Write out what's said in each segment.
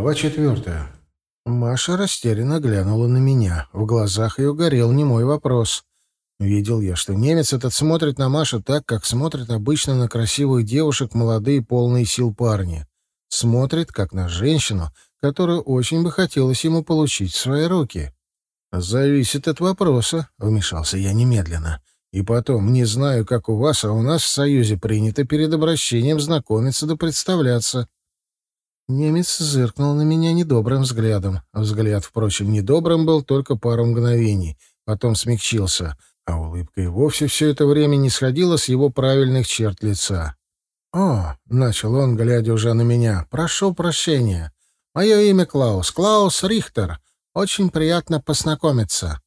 Глава четвертая. Маша растерянно глянула на меня. В глазах ее горел немой вопрос. Видел я, что немец этот смотрит на Машу так, как смотрят обычно на красивых девушек молодые полные сил парни. Смотрит, как на женщину, которую очень бы хотелось ему получить в свои руки. «Зависит от вопроса», — вмешался я немедленно. «И потом, не знаю, как у вас, а у нас в Союзе принято перед обращением знакомиться да представляться». Немец зыркнул на меня недобрым взглядом. Взгляд, впрочем, недобрым был только пару мгновений. Потом смягчился, а улыбка и вовсе все это время не сходила с его правильных черт лица. «О!» — начал он, глядя уже на меня. «Прошу прощения. Мое имя Клаус. Клаус Рихтер. Очень приятно познакомиться».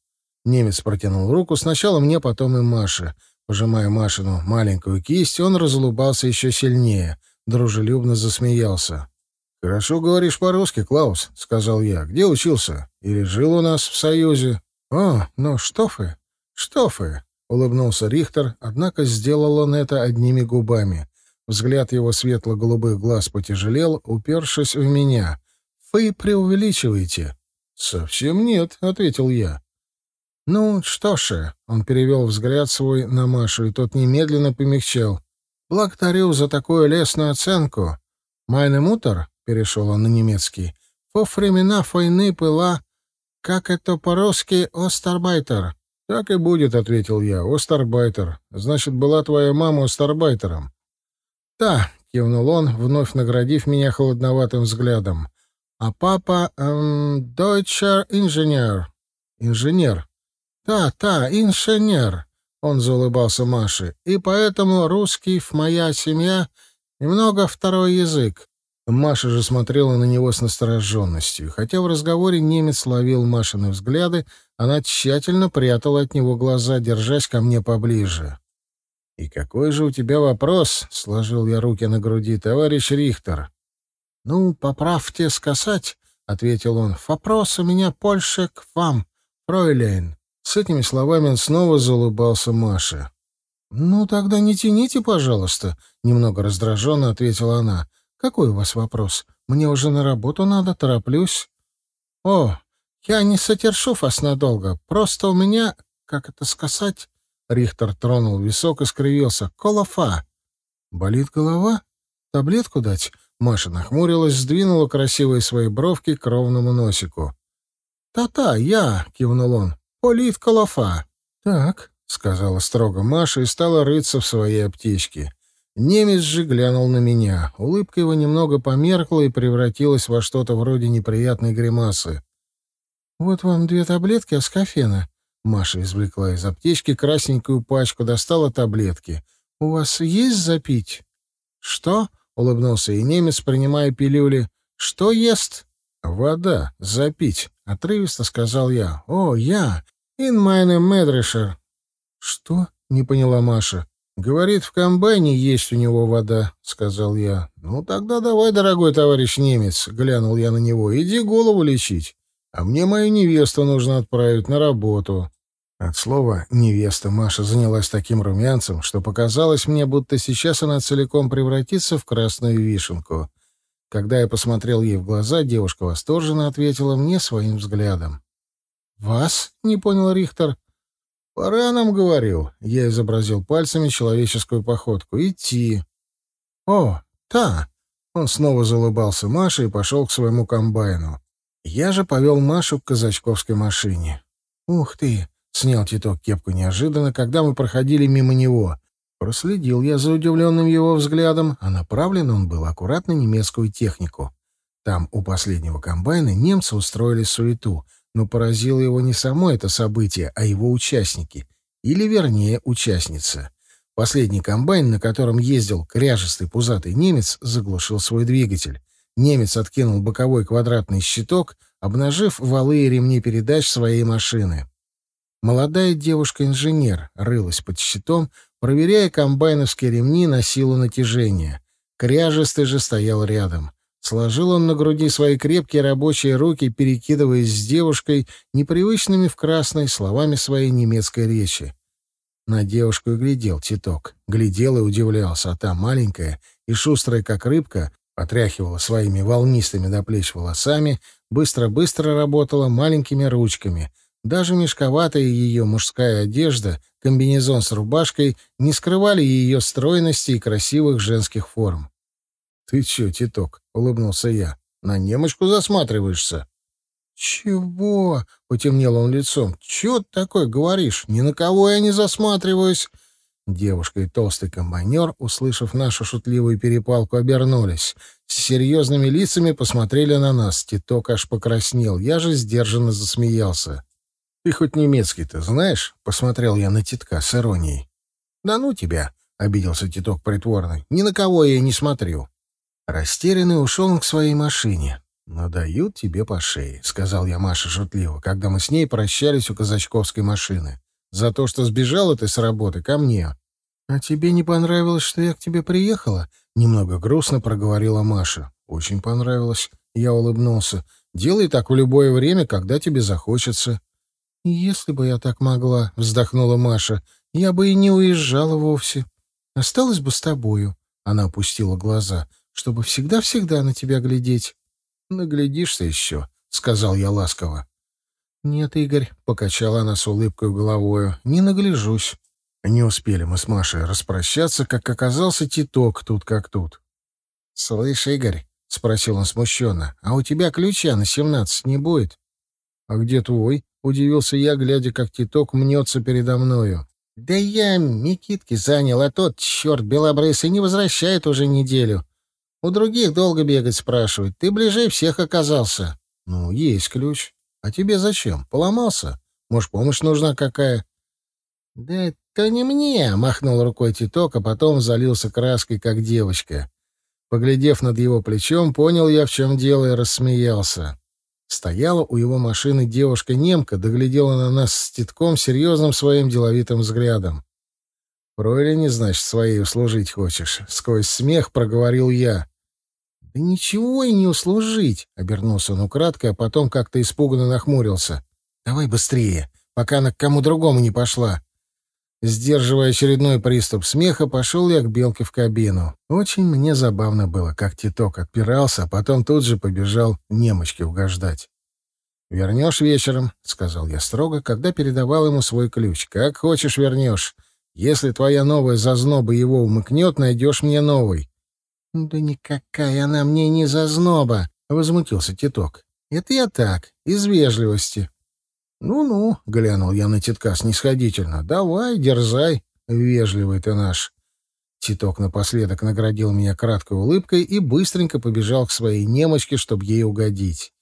Немец протянул руку сначала мне, потом и Маше. Пожимая Машину маленькую кисть, он разулыбался еще сильнее, дружелюбно засмеялся. «Хорошо говоришь по-русски, Клаус», — сказал я. «Где учился? Или жил у нас в Союзе?» «О, ну что вы, что вы», — улыбнулся Рихтер, однако сделал он это одними губами. Взгляд его светло-голубых глаз потяжелел, упершись в меня. «Вы преувеличиваете». «Совсем нет», — ответил я. «Ну, что ж», — он перевел взгляд свой на Машу, и тот немедленно помягчал. «Благодарю за такую лестную оценку. Майне мутер — перешел он на немецкий, — «во времена войны была, как это по-русски, остарбайтер». «Так и будет», — ответил я, — «остарбайтер. Значит, была твоя мама остарбайтером». «Да», — кивнул он, вновь наградив меня холодноватым взглядом. «А папа... Эм, дойчер инженер». «Инженер». «Да, да, инженер», — он заулыбался Маше. «И поэтому русский в моя семья немного второй язык. Маша же смотрела на него с настороженностью. Хотя в разговоре немец ловил Машины взгляды, она тщательно прятала от него глаза, держась ко мне поближе. «И какой же у тебя вопрос?» — сложил я руки на груди. «Товарищ Рихтер». «Ну, поправьте сказать», — ответил он. «Вопрос у меня больше к вам, фройлейн». С этими словами он снова заулыбался Маше. «Ну, тогда не тяните, пожалуйста», — немного раздраженно ответила она. «Какой у вас вопрос? Мне уже на работу надо, тороплюсь». «О, я не сотершу вас надолго. Просто у меня, как это сказать...» Рихтер тронул висок и скривился. «Колофа». «Болит голова? Таблетку дать?» Маша нахмурилась, сдвинула красивые свои бровки к ровному носику. «Та-та, я!» — кивнул он. «Полит колофа». «Так», — сказала строго Маша и стала рыться в своей аптечке. Немец же глянул на меня. Улыбка его немного померкла и превратилась во что-то вроде неприятной гримасы. «Вот вам две таблетки аскофена». Маша извлекла из аптечки красненькую пачку, достала таблетки. «У вас есть запить?» «Что?» — улыбнулся и немец, принимая пилюли. «Что ест?» «Вода. Запить», — отрывисто сказал я. «О, я. In meine Medrischer». «Что?» — не поняла Маша. «Говорит, в комбайне есть у него вода», — сказал я. «Ну тогда давай, дорогой товарищ немец», — глянул я на него, — «иди голову лечить, а мне мою невесту нужно отправить на работу». От слова «невеста» Маша занялась таким румянцем, что показалось мне, будто сейчас она целиком превратится в красную вишенку. Когда я посмотрел ей в глаза, девушка восторженно ответила мне своим взглядом. «Вас?» — не понял Рихтер. «Пора нам, — говорил». Я изобразил пальцами человеческую походку. «Идти». «О, та!» Он снова залыбался Маше и пошел к своему комбайну. Я же повел Машу к казачковской машине. «Ух ты!» — снял Титок кепку неожиданно, когда мы проходили мимо него. Проследил я за удивленным его взглядом, а направлен он был аккуратно немецкую технику. Там у последнего комбайна немцы устроили суету, но поразило его не само это событие, а его участники. Или, вернее, участница. Последний комбайн, на котором ездил кряжестый пузатый немец, заглушил свой двигатель. Немец откинул боковой квадратный щиток, обнажив валы и ремни передач своей машины. Молодая девушка-инженер рылась под щитом, проверяя комбайновские ремни на силу натяжения. Кряжестый же стоял рядом. Сложил он на груди свои крепкие рабочие руки, перекидываясь с девушкой непривычными в красной словами своей немецкой речи. На девушку и глядел Титок. Глядел и удивлялся, а та маленькая и шустрая, как рыбка, Потряхивала своими волнистыми до плеч волосами, быстро-быстро работала маленькими ручками. Даже мешковатая ее мужская одежда, комбинезон с рубашкой не скрывали ее стройности и красивых женских форм. «Ты чё, Титок?» — улыбнулся я. «На немочку засматриваешься?» «Чего?» — потемнел он лицом. «Чего ты такое говоришь? Ни на кого я не засматриваюсь!» Девушка и толстый комбайнер, услышав нашу шутливую перепалку, обернулись. С серьезными лицами посмотрели на нас. Титок аж покраснел. Я же сдержанно засмеялся. «Ты хоть немецкий-то знаешь?» — посмотрел я на Титка с иронией. «Да ну тебя!» — обиделся Титок притворный. «Ни на кого я не смотрю». Растерянный ушел он к своей машине. «Надают тебе по шее», — сказал я Маше шутливо, когда мы с ней прощались у казачковской машины. «За то, что сбежала ты с работы ко мне». «А тебе не понравилось, что я к тебе приехала?» — немного грустно проговорила Маша. «Очень понравилось». Я улыбнулся. «Делай так в любое время, когда тебе захочется». «Если бы я так могла», — вздохнула Маша, — «я бы и не уезжала вовсе. Осталась бы с тобою». Она опустила глаза, чтобы всегда-всегда на тебя глядеть. «Наглядишься еще», — сказал я ласково. «Нет, Игорь», — покачала она с улыбкой головою, — «не нагляжусь». Не успели мы с Машей распрощаться, как оказался Титок тут как тут. «Слышь, Игорь», — спросил он смущенно, — «а у тебя ключа на семнадцать не будет?» «А где твой?» — удивился я, глядя, как Титок мнется передо мною. «Да я Микитки занял, а тот, черт белобрысый, не возвращает уже неделю. У других долго бегать спрашивать. Ты ближе всех оказался. Ну, есть ключ. А тебе зачем? Поломался? Может, помощь нужна какая? Да это не мне, махнул рукой Титок, а потом залился краской, как девочка. Поглядев над его плечом, понял я, в чем дело, и рассмеялся. Стояла у его машины девушка-немка, доглядела на нас с Титком серьезным своим деловитым взглядом. «Фройлине, значит, своей услужить хочешь?» — сквозь смех проговорил я. «Да ничего и не услужить!» — обернулся он украдкой, а потом как-то испуганно нахмурился. «Давай быстрее, пока она к кому другому не пошла!» Сдерживая очередной приступ смеха, пошел я к Белке в кабину. Очень мне забавно было, как Титок отпирался, а потом тут же побежал немочке угождать. «Вернешь вечером», — сказал я строго, когда передавал ему свой ключ. «Как хочешь вернешь. Если твоя новая зазноба его умыкнет, найдешь мне новый. «Да никакая она мне не зазноба!» — возмутился Титок. «Это я так, из вежливости». «Ну-ну», — глянул я на Титка снисходительно, — «давай, дерзай, вежливый ты наш». Титок напоследок наградил меня краткой улыбкой и быстренько побежал к своей немочке, чтобы ей угодить.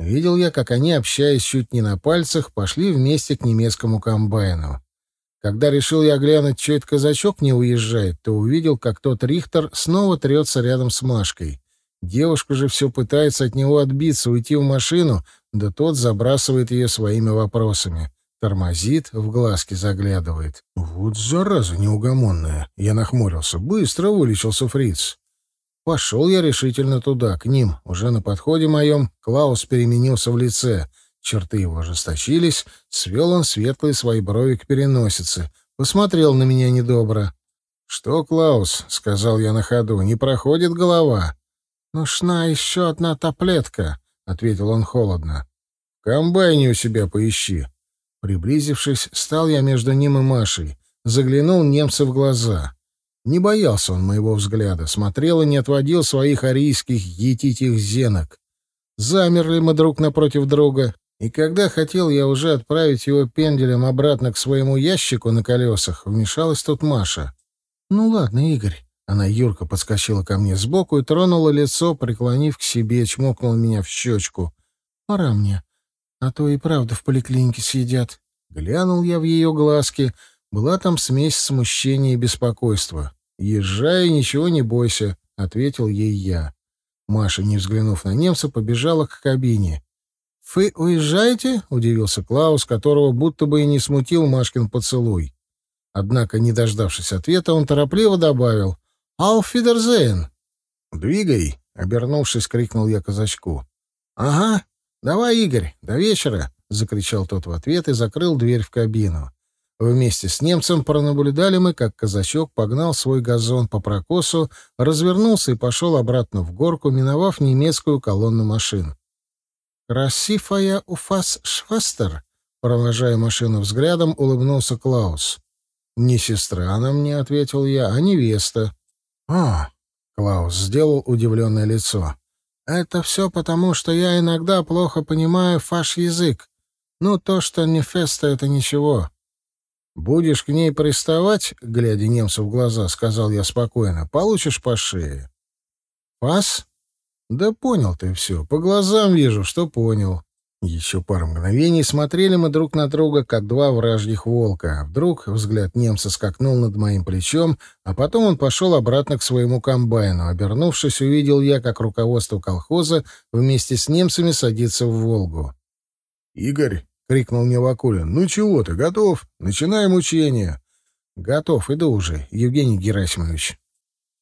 Видел я, как они, общаясь чуть не на пальцах, пошли вместе к немецкому комбайну. Когда решил я глянуть, что этот казачок не уезжает, то увидел, как тот Рихтер снова трется рядом с Машкой. Девушка же все пытается от него отбиться, уйти в машину, да тот забрасывает ее своими вопросами. Тормозит, в глазки заглядывает. «Вот зараза неугомонная!» Я нахмурился. Быстро вылечился фриц. Пошел я решительно туда, к ним. Уже на подходе моем Клаус переменился в лице — Черты его ожесточились, свел он светлые свои брови к переносице, посмотрел на меня недобро. «Что, Клаус?» — сказал я на ходу. «Не проходит голова?» «Нужна еще одна таблетка», — ответил он холодно. «В комбайне у себя поищи». Приблизившись, стал я между ним и Машей. Заглянул немца в глаза. Не боялся он моего взгляда, смотрел и не отводил своих арийских етитих зенок. Замерли мы друг напротив друга, и когда хотел я уже отправить его пенделем обратно к своему ящику на колесах, вмешалась тут Маша. «Ну ладно, Игорь». Она Юрка подскочила ко мне сбоку и тронула лицо, преклонив к себе, чмокнула меня в щечку. «Пора мне, а то и правда в поликлинике съедят». Глянул я в ее глазки. Была там смесь смущения и беспокойства. «Езжай, ничего не бойся», — ответил ей я. Маша, не взглянув на немца, побежала к кабине. «Вы уезжаете?» — удивился Клаус, которого будто бы и не смутил Машкин поцелуй. Однако, не дождавшись ответа, он торопливо добавил «Auf Wiedersehen!» «Двигай!» — обернувшись, крикнул я казачку. «Ага, давай, Игорь, до вечера!» — закричал тот в ответ и закрыл дверь в кабину. Вместе с немцем пронаблюдали мы, как казачок погнал свой газон по прокосу, развернулся и пошел обратно в горку, миновав немецкую колонну машин. «Красивая у фас швастер», — провожая машину взглядом, улыбнулся Клаус. «Не сестра она мне», — ответил я, — «а невеста». «А», — Клаус сделал удивленное лицо, — «это все потому, что я иногда плохо понимаю фаш язык. Ну, то, что не феста, это ничего». «Будешь к ней приставать, глядя немцу в глаза, — сказал я спокойно, — получишь по шее». «Фас?» «Да понял ты все. По глазам вижу, что понял». Еще пару мгновений смотрели мы друг на друга, как два вражьих волка. Вдруг взгляд немца скакнул над моим плечом, а потом он пошел обратно к своему комбайну. Обернувшись, увидел я, как руководство колхоза вместе с немцами садится в «Волгу». «Игорь, — крикнул мне Вакулин. «Ну чего ты, готов? Начинаем учение». «Готов, иду уже, Евгений Герасимович».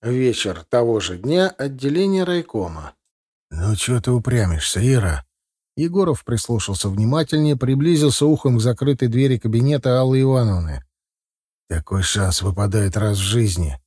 Вечер того же дня отделение райкома. «Ну чего ты упрямишься, Ира?» Егоров прислушался внимательнее, приблизился ухом к закрытой двери кабинета Аллы Ивановны. «Такой шанс выпадает раз в жизни».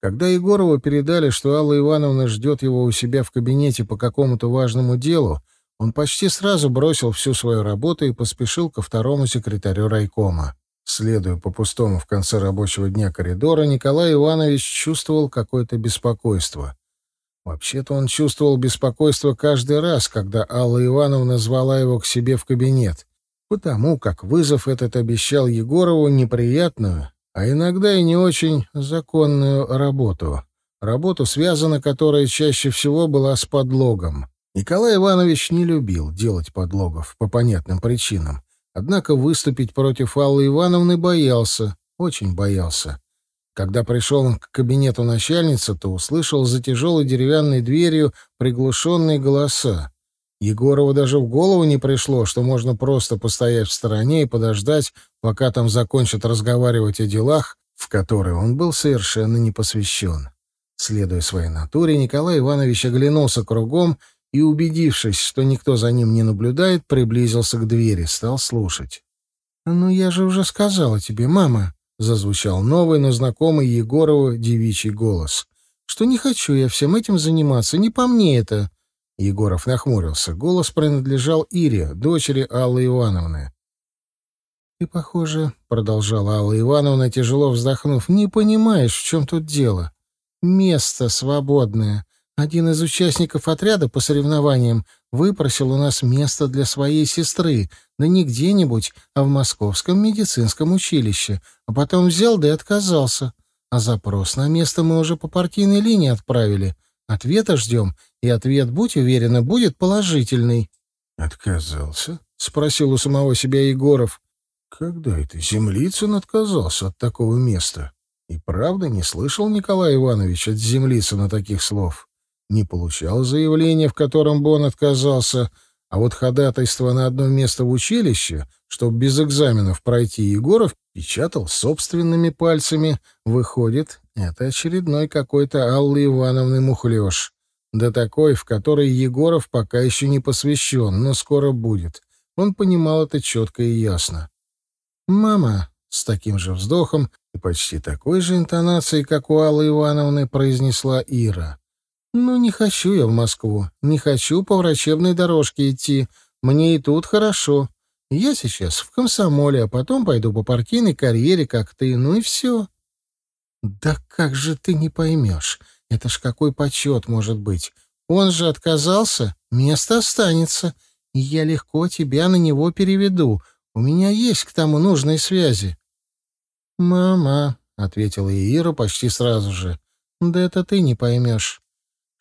Когда Егорову передали, что Алла Ивановна ждет его у себя в кабинете по какому-то важному делу, он почти сразу бросил всю свою работу и поспешил ко второму секретарю райкома. Следуя по пустому в конце рабочего дня коридора, Николай Иванович чувствовал какое-то беспокойство. Вообще-то он чувствовал беспокойство каждый раз, когда Алла Ивановна звала его к себе в кабинет, потому как вызов этот обещал Егорову неприятную, а иногда и не очень законную работу. Работу, связана которая чаще всего была с подлогом. Николай Иванович не любил делать подлогов по понятным причинам. Однако выступить против Аллы Ивановны боялся, очень боялся. Когда пришел он к кабинету начальницы, то услышал за тяжелой деревянной дверью приглушенные голоса. Егорову даже в голову не пришло, что можно просто постоять в стороне и подождать, пока там закончат разговаривать о делах, в которые он был совершенно не посвящен. Следуя своей натуре, Николай Иванович оглянулся кругом и, убедившись, что никто за ним не наблюдает, приблизился к двери, стал слушать. «Ну, я же уже сказала тебе, мама», — зазвучал новый, но знакомый Егорову девичий голос, «что не хочу я всем этим заниматься, не по мне это». Егоров нахмурился. Голос принадлежал Ире, дочери Аллы Ивановны. «Ты, похоже, — продолжала Алла Ивановна, тяжело вздохнув, — не понимаешь, в чем тут дело. Место свободное. Один из участников отряда по соревнованиям выпросил у нас место для своей сестры, да не где-нибудь, а в Московском медицинском училище, а потом взял да и отказался. А запрос на место мы уже по партийной линии отправили. Ответа ждем, и ответ, будь уверена, будет положительный. — Отказался? — спросил у самого себя Егоров. — Когда это Землицын отказался от такого места? И правда не слышал Николай Иванович от Землицына таких слов? Не получал заявления, в котором бы он отказался, а вот ходатайство на одно место в училище, чтобы без экзаменов пройти Егоров, печатал собственными пальцами. Выходит, это очередной какой-то Аллы Ивановны мухлёж. Да такой, в который Егоров пока еще не посвящен, но скоро будет. Он понимал это четко и ясно. «Мама», — с таким же вздохом и почти такой же интонацией, как у Аллы Ивановны, произнесла Ира. «Ну, не хочу я в Москву. Не хочу по врачебной дорожке идти. Мне и тут хорошо. Я сейчас в комсомоле, а потом пойду по партийной карьере, как ты. Ну и все». «Да как же ты не поймешь? Это ж какой почет может быть? Он же отказался, место останется. И я легко тебя на него переведу. У меня есть к тому нужные связи». «Мама», — ответила Ира почти сразу же, — «да это ты не поймешь.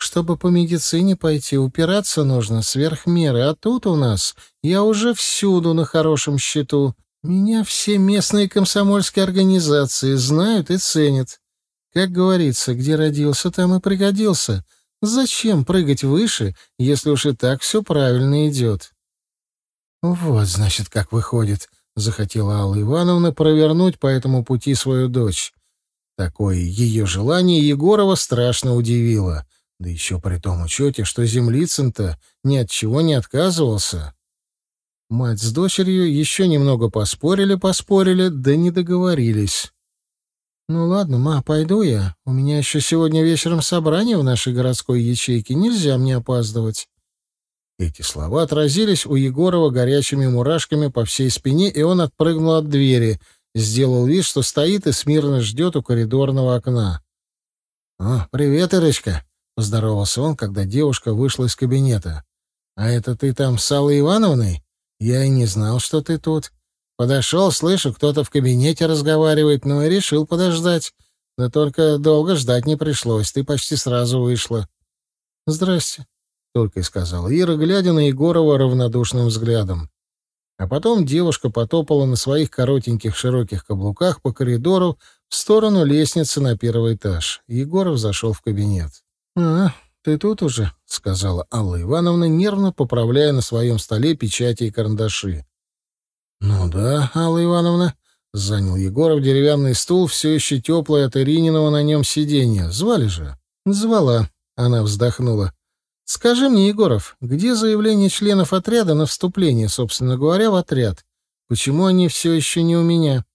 Чтобы по медицине пойти, упираться нужно сверх меры, а тут у нас я уже всюду на хорошем счету. Меня все местные комсомольские организации знают и ценят. Как говорится, где родился, там и пригодился. Зачем прыгать выше, если уж и так все правильно идет? Вот, значит, как выходит, захотела Алла Ивановна провернуть по этому пути свою дочь. Такое ее желание Егорова страшно удивило. Да еще при том учете, что землицын-то ни от чего не отказывался. Мать с дочерью еще немного поспорили-поспорили, да не договорились. «Ну ладно, ма, пойду я. У меня еще сегодня вечером собрание в нашей городской ячейке. Нельзя мне опаздывать». Эти слова отразились у Егорова горячими мурашками по всей спине, и он отпрыгнул от двери, сделал вид, что стоит и смирно ждет у коридорного окна. «О, привет, Ирочка!» — поздоровался он, когда девушка вышла из кабинета. «А это ты там с Аллой Ивановной? Я и не знал, что ты тут. Подошел, слышу, кто-то в кабинете разговаривает, но и решил подождать. Да только долго ждать не пришлось, ты почти сразу вышла». «Здрасте», — только и сказала Ира, глядя на Егорова равнодушным взглядом. А потом девушка потопала на своих коротеньких широких каблуках по коридору в сторону лестницы на первый этаж. Егоров зашел в кабинет. «А, ты тут уже?» — сказала Алла Ивановна, нервно поправляя на своем столе печати и карандаши. «Ну да, Алла Ивановна», — занял Егоров деревянный стул, все еще теплый от Ирининого на нем сиденья. «Звали же?» «Звала», — она вздохнула. «Скажи мне, Егоров, где заявление членов отряда на вступление, собственно говоря, в отряд? Почему они все еще не у меня?»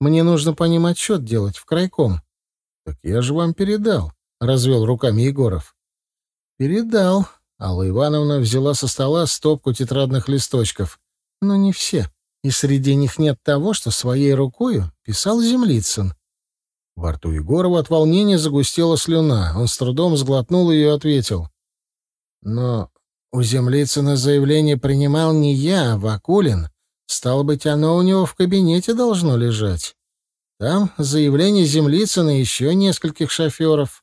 Мне нужно по ним отчет делать в крайком. — Так я же вам передал, — развел руками Егоров. — Передал. Алла Ивановна взяла со стола стопку тетрадных листочков. Но не все. И среди них нет того, что своей рукою писал Землицын. Во рту Егорова от волнения загустела слюна. Он с трудом сглотнул ее и ответил. «Но у Землицына заявление принимал не я, а Вакулин. Стало быть, оно у него в кабинете должно лежать. Там заявление землицына и еще нескольких шоферов.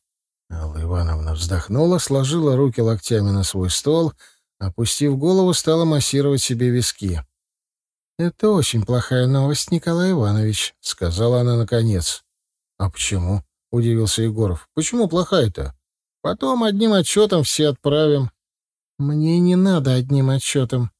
Алла Ивановна вздохнула, сложила руки локтями на свой стол, опустив голову, стала массировать себе виски. «Это очень плохая новость, Николай Иванович», — сказала она наконец. «А почему?» — удивился Егоров. «Почему плохая-то? Потом одним отчетом все отправим». «Мне не надо одним отчетом.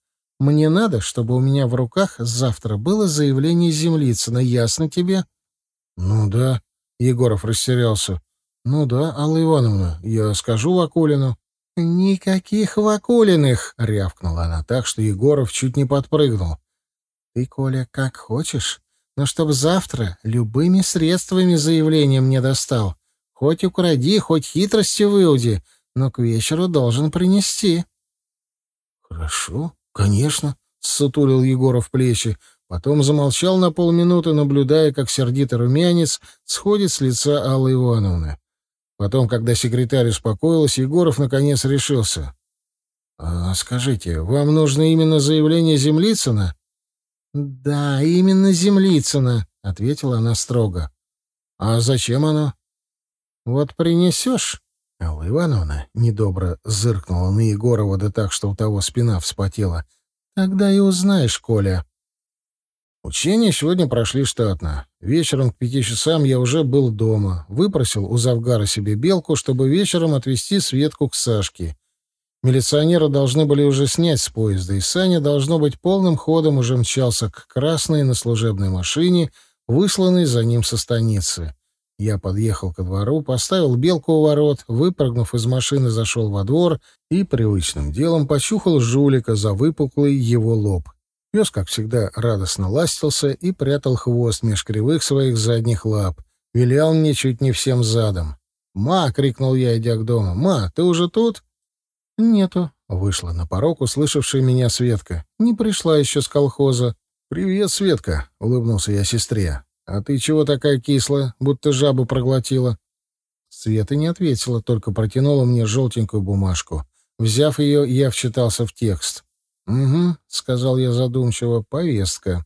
Мне надо, чтобы у меня в руках завтра было заявление Землицына. Ясно тебе? — Ну да. Егоров растерялся. — Ну да, Алла Ивановна, я скажу Вакулину. — Никаких Вакулиных! — рявкнула она так, что Егоров чуть не подпрыгнул. — Ты, Коля, как хочешь, но чтоб завтра любыми средствами заявление мне достал. Хоть укради, хоть хитрости выуди, но к вечеру должен принести. — Хорошо, «Конечно», — сутулил Егоров плечи, потом замолчал на полминуты, наблюдая, как сердитый румянец сходит с лица Аллы Ивановны. Потом, когда секретарь успокоилась, Егоров наконец решился. «А скажите, вам нужно именно заявление Землицына?» «Да, именно Землицына», — ответила она строго. «А зачем оно?» «Вот принесешь, Алла Ивановна недобро зыркнула на Егорова, да так, что у того спина вспотела. «Тогда и узнаешь, Коля». Учения сегодня прошли штатно. Вечером к пяти часам я уже был дома. Выпросил у Завгара себе белку, чтобы вечером отвезти Светку к Сашке. Милиционеры должны были уже снять с поезда, и Саня, должно быть, полным ходом уже мчался к красной на служебной машине, высланной за ним со станицы. Я подъехал ко двору, поставил белку у ворот, выпрыгнув из машины, зашел во двор и привычным делом почухал жулика за выпуклый его лоб. Пес, как всегда, радостно ластился и прятал хвост меж кривых своих задних лап. Вилял мне чуть не всем задом. «Ма!» — крикнул я, идя к дому. «Ма, ты уже тут?» «Нету», — вышла на порог услышавшая меня Светка. «Не пришла еще с колхоза». «Привет, Светка», — улыбнулся я сестре. «А ты чего такая кислая, будто жабу проглотила?» Света не ответила, только протянула мне желтенькую бумажку. Взяв ее, я вчитался в текст. «Угу», — сказал я задумчиво, — «повестка».